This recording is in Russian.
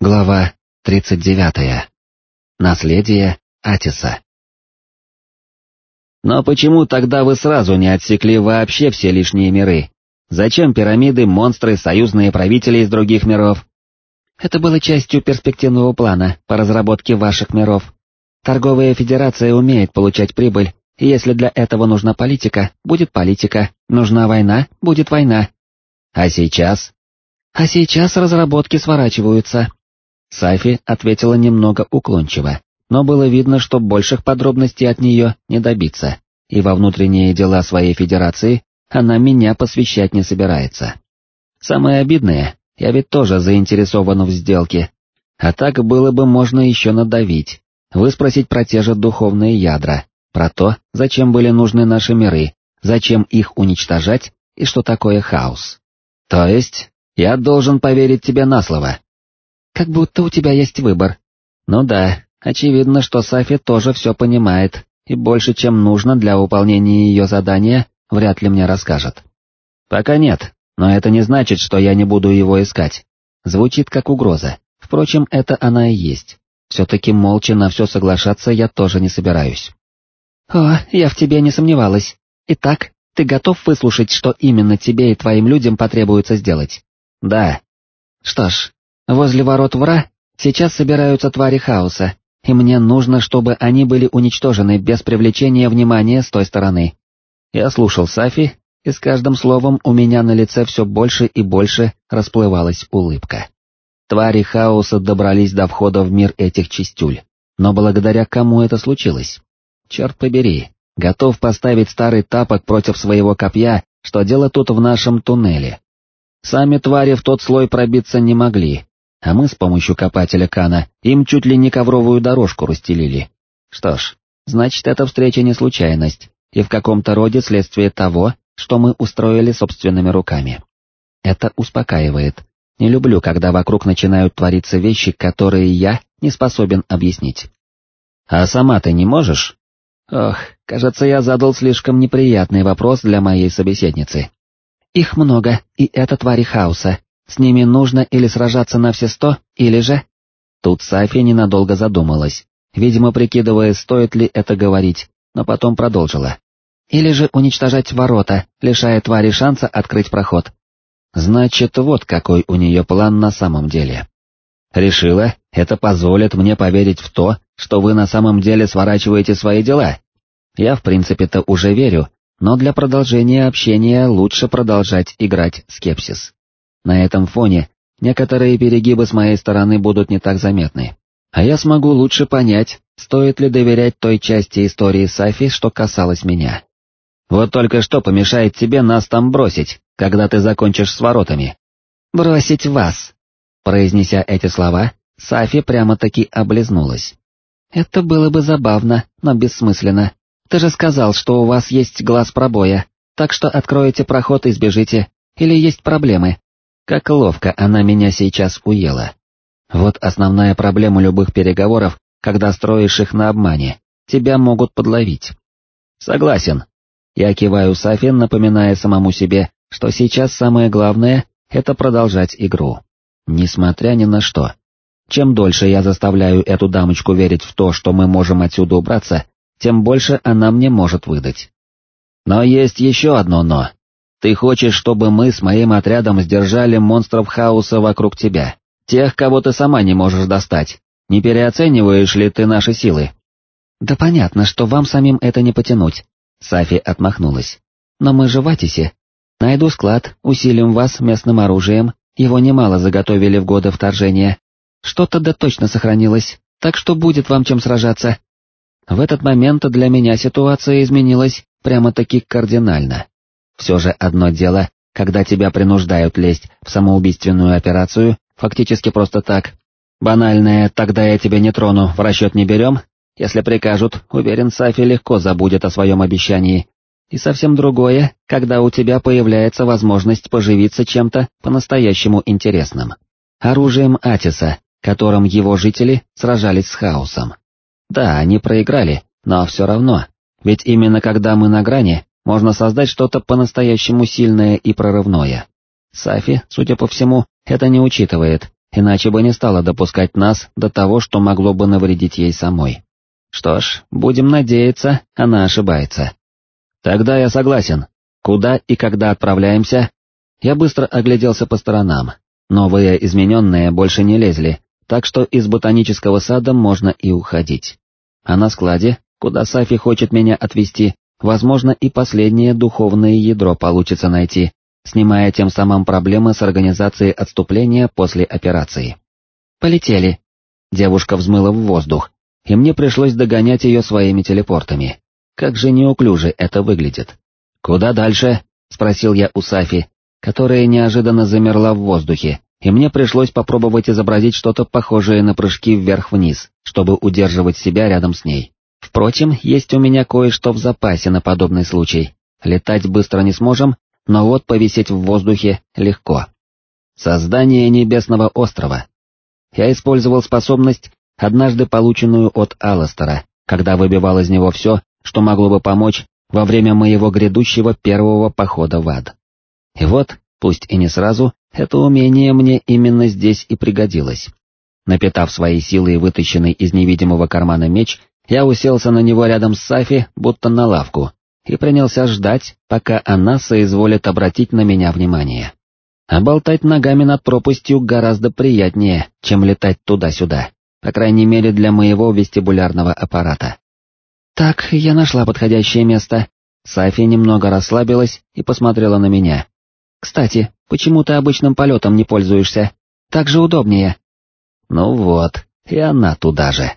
Глава 39. Наследие Атиса. Но почему тогда вы сразу не отсекли вообще все лишние миры? Зачем пирамиды, монстры, союзные правители из других миров? Это было частью перспективного плана по разработке ваших миров. Торговая федерация умеет получать прибыль, и если для этого нужна политика, будет политика, нужна война, будет война. А сейчас? А сейчас разработки сворачиваются, Сафи ответила немного уклончиво, но было видно, что больших подробностей от нее не добиться, и во внутренние дела своей федерации она меня посвящать не собирается. Самое обидное, я ведь тоже заинтересован в сделке, а так было бы можно еще надавить, выспросить про те же духовные ядра, про то, зачем были нужны наши миры, зачем их уничтожать и что такое хаос. То есть, я должен поверить тебе на слово, как будто у тебя есть выбор. Ну да, очевидно, что Сафи тоже все понимает, и больше, чем нужно для выполнения ее задания, вряд ли мне расскажет. Пока нет, но это не значит, что я не буду его искать. Звучит как угроза, впрочем, это она и есть. Все-таки молча на все соглашаться я тоже не собираюсь. О, я в тебе не сомневалась. Итак, ты готов выслушать, что именно тебе и твоим людям потребуется сделать? Да. Что ж, Возле ворот Вра сейчас собираются твари хаоса, и мне нужно, чтобы они были уничтожены без привлечения внимания с той стороны. Я слушал Сафи, и с каждым словом у меня на лице все больше и больше расплывалась улыбка. Твари хаоса добрались до входа в мир этих чистюль, но благодаря кому это случилось? Черт побери, готов поставить старый тапок против своего копья, что дело тут в нашем туннеле. Сами твари в тот слой пробиться не могли, а мы с помощью копателя Кана им чуть ли не ковровую дорожку расстелили. Что ж, значит эта встреча не случайность, и в каком-то роде следствие того, что мы устроили собственными руками. Это успокаивает. Не люблю, когда вокруг начинают твориться вещи, которые я не способен объяснить. А сама ты не можешь? Ох, кажется, я задал слишком неприятный вопрос для моей собеседницы. Их много, и это твари хаоса, с ними нужно или сражаться на все сто, или же... Тут Сафи ненадолго задумалась, видимо прикидывая, стоит ли это говорить, но потом продолжила. Или же уничтожать ворота, лишая твари шанса открыть проход. Значит, вот какой у нее план на самом деле. Решила, это позволит мне поверить в то, что вы на самом деле сворачиваете свои дела. Я в принципе-то уже верю, но для продолжения общения лучше продолжать играть скепсис. На этом фоне некоторые перегибы с моей стороны будут не так заметны. А я смогу лучше понять, стоит ли доверять той части истории Сафи, что касалось меня. Вот только что помешает тебе нас там бросить, когда ты закончишь с воротами. «Бросить вас!» Произнеся эти слова, Сафи прямо-таки облизнулась. «Это было бы забавно, но бессмысленно. Ты же сказал, что у вас есть глаз пробоя, так что откроете проход и сбежите, или есть проблемы?» Как ловко она меня сейчас уела. Вот основная проблема любых переговоров, когда строишь их на обмане, тебя могут подловить. Согласен. Я киваю Сафин, напоминая самому себе, что сейчас самое главное — это продолжать игру. Несмотря ни на что. Чем дольше я заставляю эту дамочку верить в то, что мы можем отсюда убраться, тем больше она мне может выдать. Но есть еще одно «но». Ты хочешь, чтобы мы с моим отрядом сдержали монстров хаоса вокруг тебя, тех, кого ты сама не можешь достать. Не переоцениваешь ли ты наши силы? Да понятно, что вам самим это не потянуть. Сафи отмахнулась. Но мы же в Атисе. Найду склад, усилим вас местным оружием, его немало заготовили в годы вторжения. Что-то да точно сохранилось, так что будет вам чем сражаться. В этот момент для меня ситуация изменилась прямо-таки кардинально. Все же одно дело, когда тебя принуждают лезть в самоубийственную операцию, фактически просто так. Банальное «тогда я тебя не трону» в расчет не берем, если прикажут, уверен, Сафи легко забудет о своем обещании. И совсем другое, когда у тебя появляется возможность поживиться чем-то по-настоящему интересным. Оружием Атиса, которым его жители сражались с хаосом. Да, они проиграли, но все равно, ведь именно когда мы на грани, можно создать что-то по-настоящему сильное и прорывное. Сафи, судя по всему, это не учитывает, иначе бы не стала допускать нас до того, что могло бы навредить ей самой. Что ж, будем надеяться, она ошибается. Тогда я согласен. Куда и когда отправляемся? Я быстро огляделся по сторонам. Новые измененные больше не лезли, так что из ботанического сада можно и уходить. А на складе, куда Сафи хочет меня отвезти, возможно и последнее духовное ядро получится найти, снимая тем самым проблемы с организацией отступления после операции. «Полетели!» Девушка взмыла в воздух, и мне пришлось догонять ее своими телепортами. Как же неуклюже это выглядит. «Куда дальше?» — спросил я у Сафи, которая неожиданно замерла в воздухе, и мне пришлось попробовать изобразить что-то похожее на прыжки вверх-вниз, чтобы удерживать себя рядом с ней. Впрочем, есть у меня кое-что в запасе на подобный случай. Летать быстро не сможем, но вот повисеть в воздухе легко. Создание небесного острова. Я использовал способность, однажды полученную от Алластера, когда выбивал из него все, что могло бы помочь во время моего грядущего первого похода в ад. И вот, пусть и не сразу, это умение мне именно здесь и пригодилось. Напитав свои силы и вытащенный из невидимого кармана меч, я уселся на него рядом с Сафи, будто на лавку, и принялся ждать, пока она соизволит обратить на меня внимание. А болтать ногами над пропастью гораздо приятнее, чем летать туда-сюда, по крайней мере для моего вестибулярного аппарата. «Так, я нашла подходящее место». Сафи немного расслабилась и посмотрела на меня. «Кстати, почему ты обычным полетом не пользуешься? Так же удобнее». «Ну вот, и она туда же».